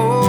Oh.